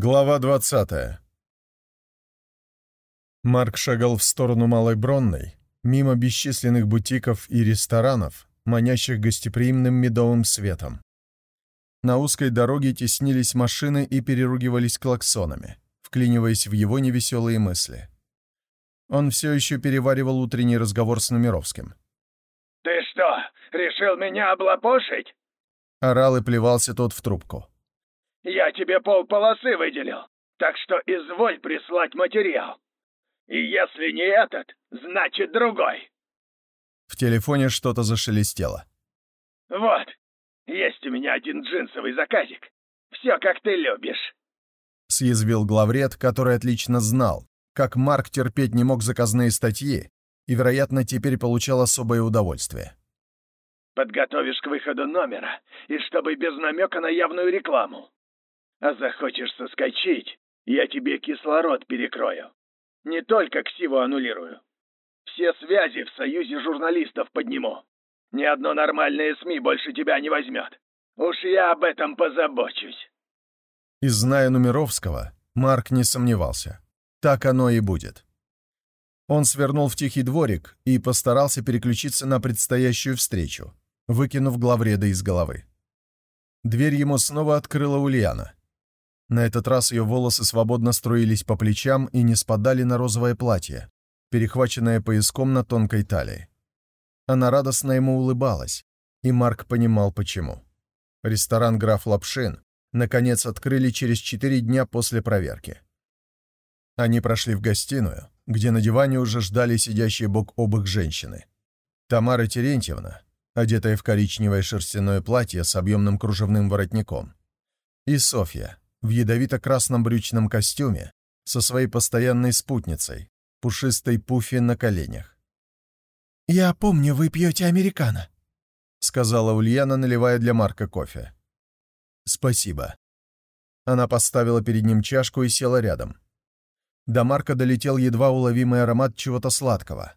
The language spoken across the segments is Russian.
Глава 20 Марк шагал в сторону Малой Бронной, мимо бесчисленных бутиков и ресторанов, манящих гостеприимным медовым светом. На узкой дороге теснились машины и переругивались клаксонами, вклиниваясь в его невеселые мысли. Он все еще переваривал утренний разговор с Нумеровским. «Ты что, решил меня облапошить?» Орал и плевался тот в трубку. «Я тебе полполосы выделил, так что изволь прислать материал. И если не этот, значит другой». В телефоне что-то зашелестело. «Вот, есть у меня один джинсовый заказик. Все, как ты любишь». Съязвил главред, который отлично знал, как Марк терпеть не мог заказные статьи и, вероятно, теперь получал особое удовольствие. «Подготовишь к выходу номера, и чтобы без намека на явную рекламу. А захочешь соскочить, я тебе кислород перекрою. Не только ксиву аннулирую. Все связи в союзе журналистов подниму. Ни одно нормальное СМИ больше тебя не возьмет. Уж я об этом позабочусь. И зная Нумеровского, Марк не сомневался. Так оно и будет. Он свернул в тихий дворик и постарался переключиться на предстоящую встречу, выкинув главреда из головы. Дверь ему снова открыла Ульяна. На этот раз ее волосы свободно струились по плечам и не спадали на розовое платье, перехваченное пояском на тонкой талии. Она радостно ему улыбалась, и Марк понимал, почему. Ресторан «Граф Лапшин» наконец открыли через четыре дня после проверки. Они прошли в гостиную, где на диване уже ждали сидящие бок о бок женщины. Тамара Терентьевна, одетая в коричневое шерстяное платье с объемным кружевным воротником, и Софья, в ядовито-красном брючном костюме со своей постоянной спутницей, пушистой пуфи на коленях. «Я помню, вы пьете американо», — сказала Ульяна, наливая для Марка кофе. «Спасибо». Она поставила перед ним чашку и села рядом. До Марка долетел едва уловимый аромат чего-то сладкого.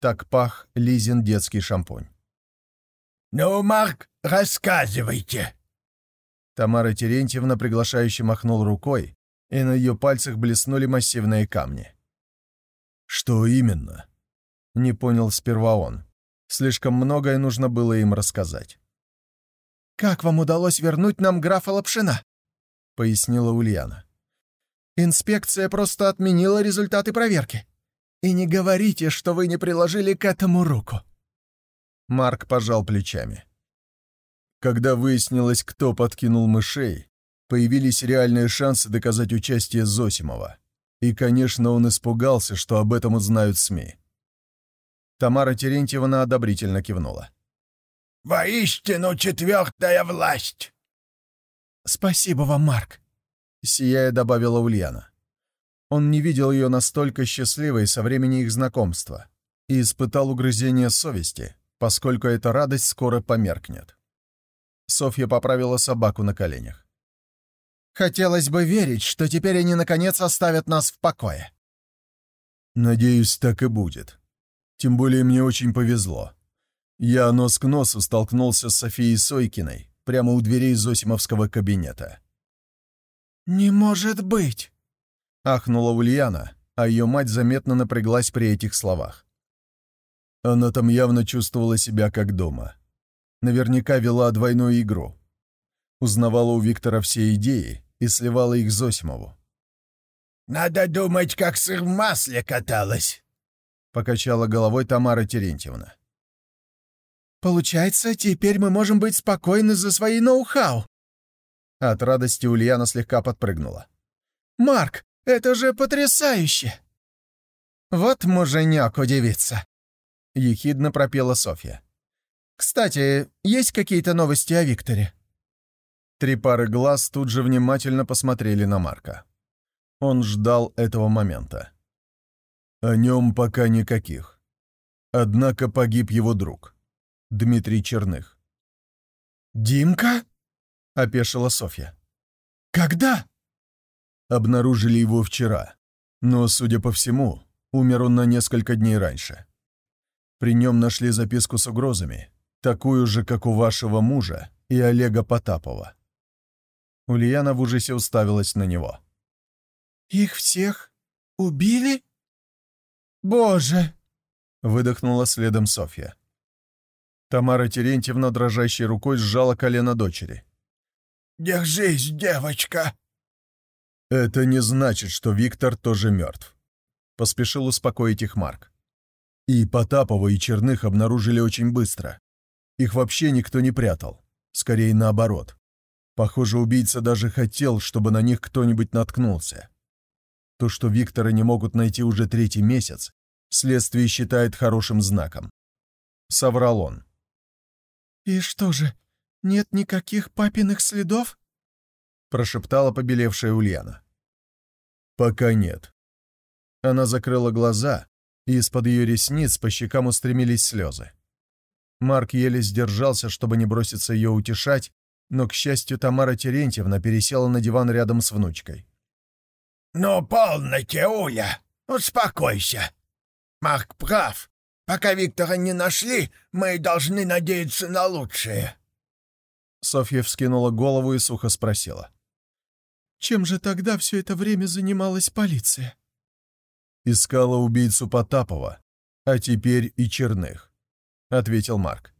Так пах Лизин детский шампунь. «Ну, Марк, рассказывайте», Тамара Терентьевна приглашающе махнул рукой, и на ее пальцах блеснули массивные камни. «Что именно?» Не понял сперва он. Слишком многое нужно было им рассказать. «Как вам удалось вернуть нам графа Лапшина?» — пояснила Ульяна. «Инспекция просто отменила результаты проверки. И не говорите, что вы не приложили к этому руку». Марк пожал плечами. Когда выяснилось, кто подкинул мышей, появились реальные шансы доказать участие Зосимова. И, конечно, он испугался, что об этом узнают СМИ. Тамара Терентьевна одобрительно кивнула. «Воистину четвертая власть!» «Спасибо вам, Марк!» — сияя добавила Ульяна. Он не видел ее настолько счастливой со времени их знакомства и испытал угрызение совести, поскольку эта радость скоро померкнет. Софья поправила собаку на коленях. «Хотелось бы верить, что теперь они наконец оставят нас в покое». «Надеюсь, так и будет. Тем более мне очень повезло. Я нос к носу столкнулся с Софией Сойкиной прямо у дверей Зосимовского кабинета». «Не может быть!» — ахнула Ульяна, а ее мать заметно напряглась при этих словах. Она там явно чувствовала себя как дома. Наверняка вела двойную игру. Узнавала у Виктора все идеи и сливала их Зосимову. «Надо думать, как сыр в масле каталась», — покачала головой Тамара Терентьевна. «Получается, теперь мы можем быть спокойны за свои ноу-хау». От радости Ульяна слегка подпрыгнула. «Марк, это же потрясающе!» «Вот муженек удивится», — ехидно пропела Софья. Кстати, есть какие-то новости о Викторе?» Три пары глаз тут же внимательно посмотрели на Марка. Он ждал этого момента. О нем пока никаких. Однако погиб его друг, Дмитрий Черных. «Димка?» — опешила Софья. «Когда?» Обнаружили его вчера, но, судя по всему, умер он на несколько дней раньше. При нем нашли записку с угрозами, такую же, как у вашего мужа и Олега Потапова». Ульяна в ужасе уставилась на него. Их всех убили? Боже!» — выдохнула следом Софья. Тамара Терентьевна дрожащей рукой сжала колено дочери. «Держись, девочка!» «Это не значит, что Виктор тоже мертв», — поспешил успокоить их Марк. И Потапова, и Черных обнаружили очень быстро. Их вообще никто не прятал. Скорее наоборот. Похоже, убийца даже хотел, чтобы на них кто-нибудь наткнулся. То, что Виктора не могут найти уже третий месяц, следствие считает хорошим знаком. Соврал он. «И что же, нет никаких папиных следов?» прошептала побелевшая Ульяна. «Пока нет». Она закрыла глаза, и из-под ее ресниц по щекам устремились слезы. Марк еле сдержался, чтобы не броситься ее утешать, но, к счастью, Тамара Терентьевна пересела на диван рядом с внучкой. «Ну, полноте, Уля, успокойся. Марк прав. Пока Виктора не нашли, мы должны надеяться на лучшее». Софья вскинула голову и сухо спросила. «Чем же тогда все это время занималась полиция?» «Искала убийцу Потапова, а теперь и Черных», — ответил Марк.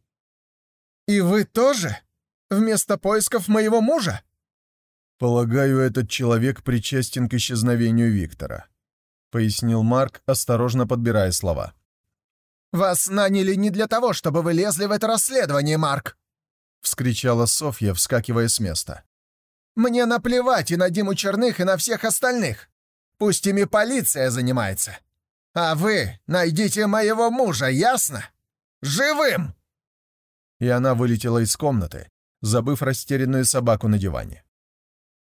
«И вы тоже? Вместо поисков моего мужа?» «Полагаю, этот человек причастен к исчезновению Виктора», — пояснил Марк, осторожно подбирая слова. «Вас наняли не для того, чтобы вы лезли в это расследование, Марк!» — вскричала Софья, вскакивая с места. «Мне наплевать и на Диму Черных, и на всех остальных. Пусть ими полиция занимается. А вы найдите моего мужа, ясно? Живым!» И она вылетела из комнаты, забыв растерянную собаку на диване.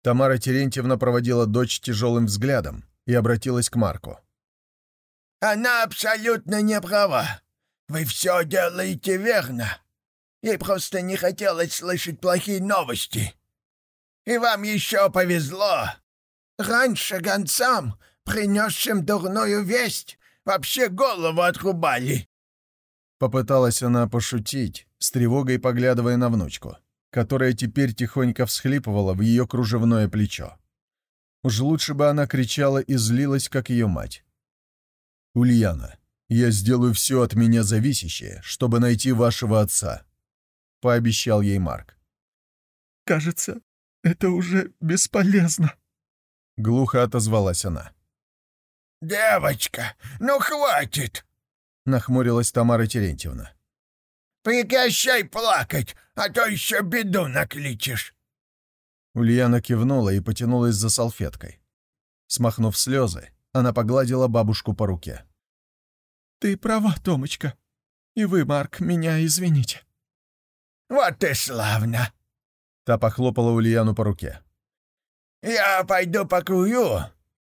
Тамара Терентьевна проводила дочь тяжелым взглядом и обратилась к Марку. Она абсолютно не права. Вы все делаете верно. Ей просто не хотелось слышать плохие новости. И вам еще повезло. Раньше гонцам, принесшим дурную весть, вообще голову отрубали. Попыталась она пошутить, с тревогой поглядывая на внучку, которая теперь тихонько всхлипывала в ее кружевное плечо. Уж лучше бы она кричала и злилась, как ее мать. «Ульяна, я сделаю все от меня зависящее, чтобы найти вашего отца», — пообещал ей Марк. «Кажется, это уже бесполезно», — глухо отозвалась она. «Девочка, ну хватит!» — нахмурилась Тамара Терентьевна. «Прекращай плакать, а то еще беду накличешь!» Ульяна кивнула и потянулась за салфеткой. Смахнув слезы, она погладила бабушку по руке. «Ты права, Томочка. И вы, Марк, меня извините». «Вот и славно!» Та похлопала Ульяну по руке. «Я пойду покурю,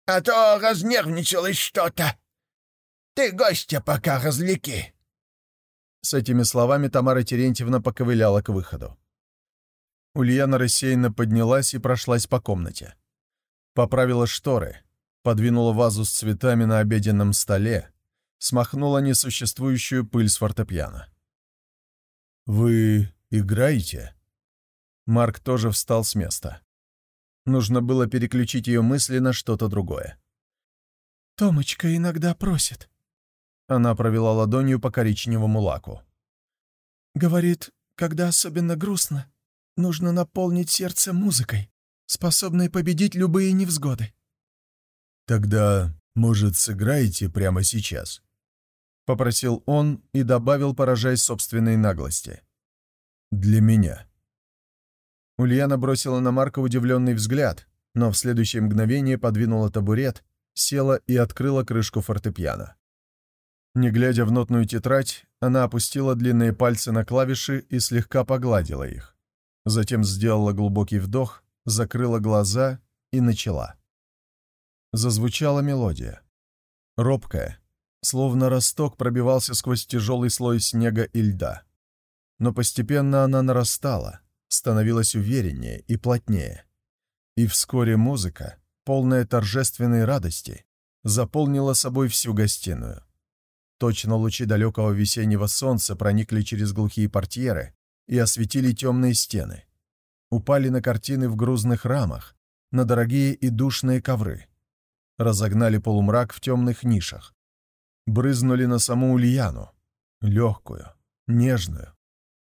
а то разнервничалось что-то. Ты гостя пока развлеки». С этими словами Тамара Терентьевна поковыляла к выходу. Ульяна рассеянно поднялась и прошлась по комнате. Поправила шторы, подвинула вазу с цветами на обеденном столе, смахнула несуществующую пыль с фортепиано. «Вы играете?» Марк тоже встал с места. Нужно было переключить ее мысли на что-то другое. «Томочка иногда просит». Она провела ладонью по коричневому лаку. «Говорит, когда особенно грустно, нужно наполнить сердце музыкой, способной победить любые невзгоды. «Тогда, может, сыграете прямо сейчас?» — попросил он и добавил, поражаясь собственной наглости. «Для меня». Ульяна бросила на Марка удивленный взгляд, но в следующее мгновение подвинула табурет, села и открыла крышку фортепиано. Не глядя в нотную тетрадь, она опустила длинные пальцы на клавиши и слегка погладила их. Затем сделала глубокий вдох, закрыла глаза и начала. Зазвучала мелодия. Робкая, словно росток пробивался сквозь тяжелый слой снега и льда. Но постепенно она нарастала, становилась увереннее и плотнее. И вскоре музыка, полная торжественной радости, заполнила собой всю гостиную. Точно лучи далекого весеннего солнца проникли через глухие портьеры и осветили темные стены. Упали на картины в грузных рамах, на дорогие и душные ковры. разогнали полумрак в темных нишах, брызнули на саму Ульяну, легкую, нежную,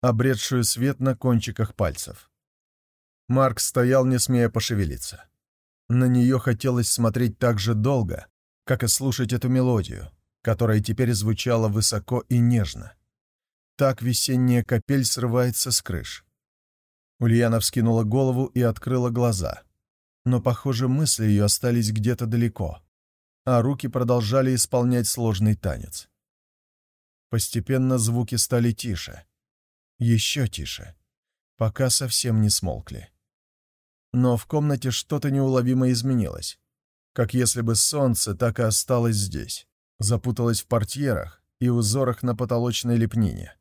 обретшую свет на кончиках пальцев. Марк стоял, не смея пошевелиться. На нее хотелось смотреть так же долго, как и слушать эту мелодию, которая теперь звучала высоко и нежно. Так весенняя капель срывается с крыш. Ульяна вскинула голову и открыла глаза. Но, похоже, мысли ее остались где-то далеко, а руки продолжали исполнять сложный танец. Постепенно звуки стали тише. Еще тише. Пока совсем не смолкли. Но в комнате что-то неуловимо изменилось. Как если бы солнце так и осталось здесь. Запуталось в портьерах и узорах на потолочной лепнине,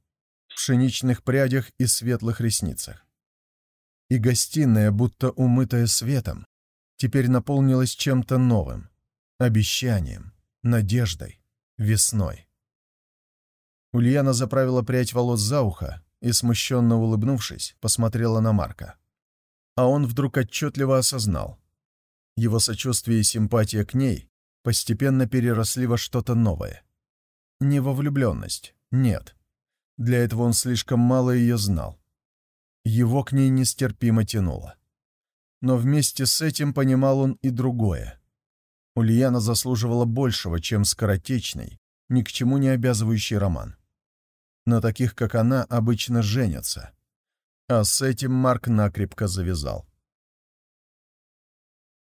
пшеничных прядях и светлых ресницах. И гостиная, будто умытая светом, теперь наполнилась чем-то новым, обещанием, надеждой, весной. Ульяна заправила прядь волос за ухо и, смущенно улыбнувшись, посмотрела на Марка. А он вдруг отчетливо осознал. Его сочувствие и симпатия к ней постепенно переросли во что-то новое. Не во влюбленность, нет. Для этого он слишком мало ее знал. Его к ней нестерпимо тянуло. Но вместе с этим понимал он и другое. Ульяна заслуживала большего, чем скоротечный, ни к чему не обязывающий роман. На таких, как она, обычно женятся. А с этим Марк накрепко завязал.